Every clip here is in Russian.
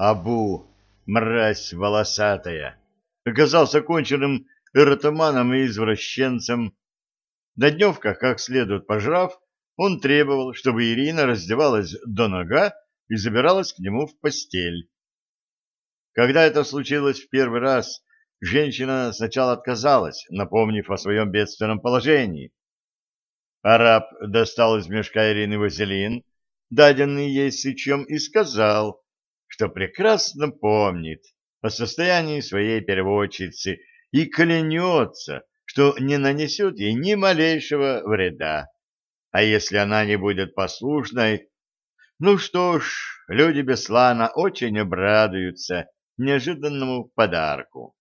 Абу, мразь волосатая, оказался конченным эротоманом и извращенцем. На дневках, как следует пожрав, он требовал, чтобы Ирина раздевалась до нога и забиралась к нему в постель. Когда это случилось в первый раз, женщина сначала отказалась, напомнив о своем бедственном положении. Араб достал из мешка Ирины вазелин, даденный ей сычом, и сказал, что прекрасно помнит о состоянии своей переводчицы и клянется, что не нанесет ей ни малейшего вреда. А если она не будет послушной, ну что ж, люди Беслана очень обрадуются неожиданному подарку.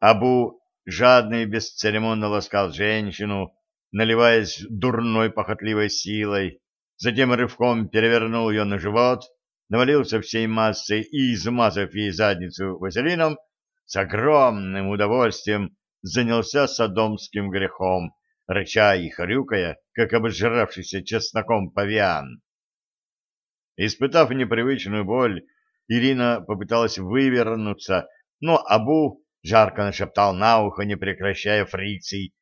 Абу жадно и бесцеремонно ласкал женщину, наливаясь дурной похотливой силой, затем рывком перевернул ее на живот, навалился всей массой и, измазав ей задницу вазелином, с огромным удовольствием занялся садомским грехом, рыча и хрюкая, как обожравшийся чесноком павиан. Испытав непривычную боль, Ирина попыталась вывернуться, но Абу жарко нашептал на ухо, не прекращая фрикций.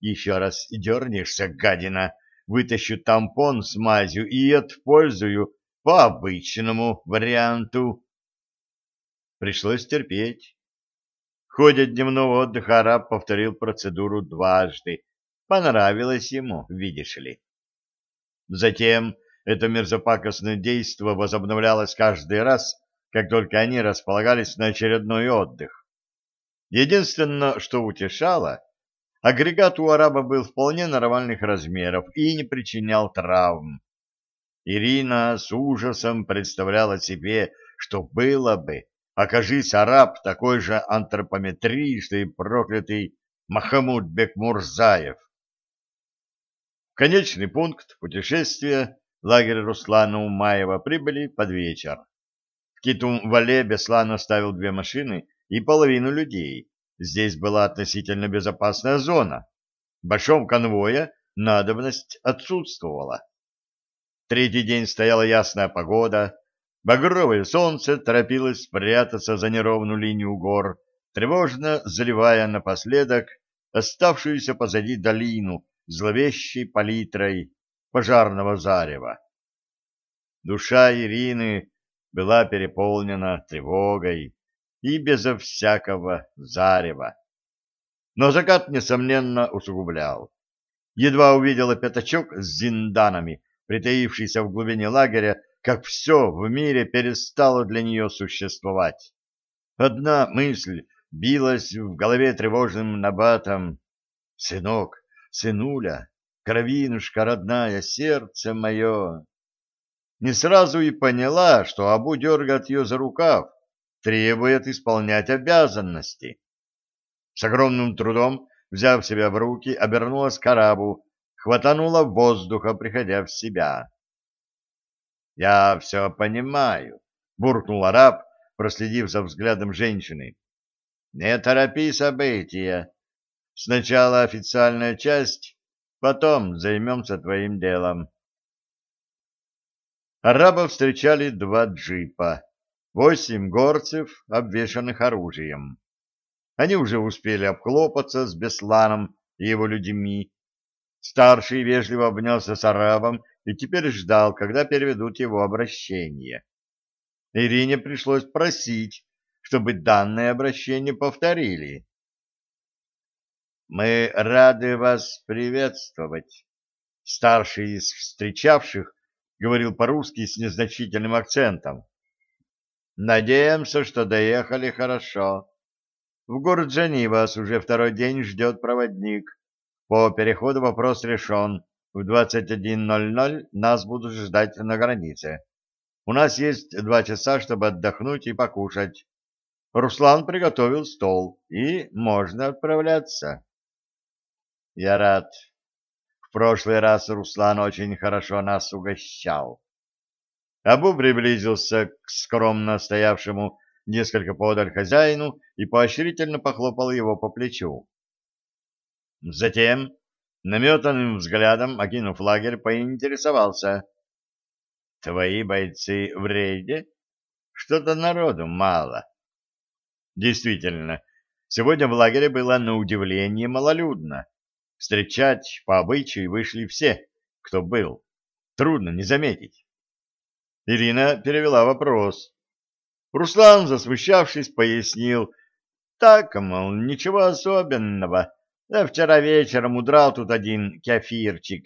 «Еще раз дернешься, гадина, вытащу тампон с мазью и отпользую по обычному варианту». Пришлось терпеть. В ходе дневного отдыха араб повторил процедуру дважды. Понравилось ему, видишь ли. Затем это мерзопакостное действо возобновлялось каждый раз, как только они располагались на очередной отдых. Единственное, что утешало, агрегат у араба был вполне нормальных размеров и не причинял травм. Ирина с ужасом представляла себе, что было бы, окажись араб такой же антропометрист и проклятый Махамуд Бекмурзаев. Конечный пункт путешествия лагерь Руслана Умаева прибыли под вечер. В Китум-Вале Беслан оставил две машины и половину людей. Здесь была относительно безопасная зона. В большом конвое надобность отсутствовала. Третий день стояла ясная погода. Багровое солнце торопилось спрятаться за неровную линию гор, тревожно заливая напоследок оставшуюся позади долину зловещей палитрой пожарного зарева. Душа Ирины была переполнена тревогой и безо всякого зарева. Но закат, несомненно, усугублял. Едва увидела пятачок с зинданами, притаившийся в глубине лагеря, как все в мире перестало для нее существовать. Одна мысль билась в голове тревожным набатом. «Сынок, сынуля, кровинушка родная, сердце мое. Не сразу и поняла, что Абу дергает ее за рукав, требует исполнять обязанности. С огромным трудом, взяв себя в руки, обернулась к арабу, хватанула воздуха, приходя в себя. — Я все понимаю, — буркнул араб, проследив за взглядом женщины. — Не торопи события. Сначала официальная часть, Потом займемся твоим делом. Арабов встречали два джипа, восемь горцев, обвешанных оружием. Они уже успели обхлопаться с Бесланом и его людьми. Старший вежливо обнялся с арабом и теперь ждал, когда переведут его обращение. Ирине пришлось просить, чтобы данное обращение повторили. Мы рады вас приветствовать. Старший из встречавших говорил по-русски с незначительным акцентом. Надеемся, что доехали хорошо. В город Жени вас уже второй день ждет проводник. По переходу вопрос решен. В 21.00 нас будут ждать на границе. У нас есть два часа, чтобы отдохнуть и покушать. Руслан приготовил стол, и можно отправляться. Я рад. В прошлый раз Руслан очень хорошо нас угощал. Абу приблизился к скромно стоявшему несколько подаль хозяину и поощрительно похлопал его по плечу. Затем, наметанным взглядом, окинув лагерь, поинтересовался. — Твои бойцы в рейде? что-то народу мало. Действительно, сегодня в лагере было на удивление малолюдно. Встречать по обычаю вышли все, кто был. Трудно не заметить. Ирина перевела вопрос. Руслан, засмущавшись, пояснил. Так, мол, ничего особенного. Да вчера вечером удрал тут один кефирчик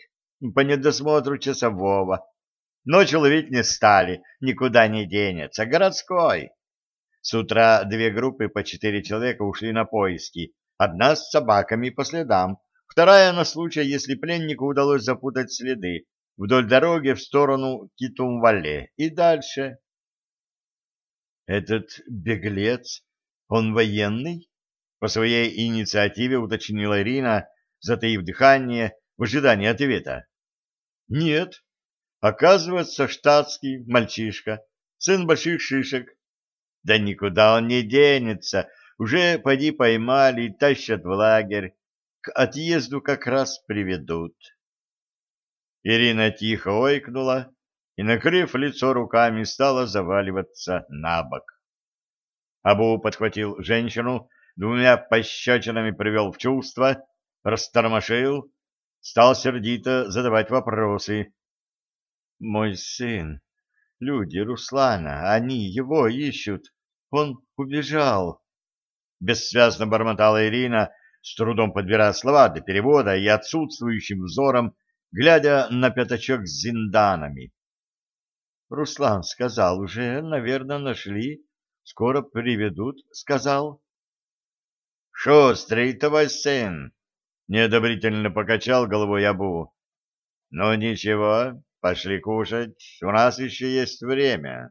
по недосмотру часового. Ночью ловить не стали, никуда не денется. Городской. С утра две группы по четыре человека ушли на поиски. Одна с собаками по следам, вторая на случай, если пленнику удалось запутать следы вдоль дороги в сторону Китумвале и дальше. Этот беглец, он военный? По своей инициативе уточнила Ирина, затаив дыхание в ожидании ответа. Нет, оказывается, штатский мальчишка, сын больших шишек. Да никуда он не денется, уже поди поймали и тащат в лагерь, к отъезду как раз приведут. Ирина тихо ойкнула и, накрыв лицо руками, стала заваливаться на бок. Абу подхватил женщину, двумя пощечинами привел в чувство, растормошил, стал сердито задавать вопросы. «Мой сын, люди Руслана, они его ищут, он убежал!» Бессвязно бормотала Ирина, с трудом подбирая слова для перевода и отсутствующим взором, глядя на пятачок с зинданами. Руслан сказал, уже, наверное, нашли, скоро приведут, сказал. Шустрый твой сын, неодобрительно покачал головой Абу. Ну ничего, пошли кушать, у нас еще есть время.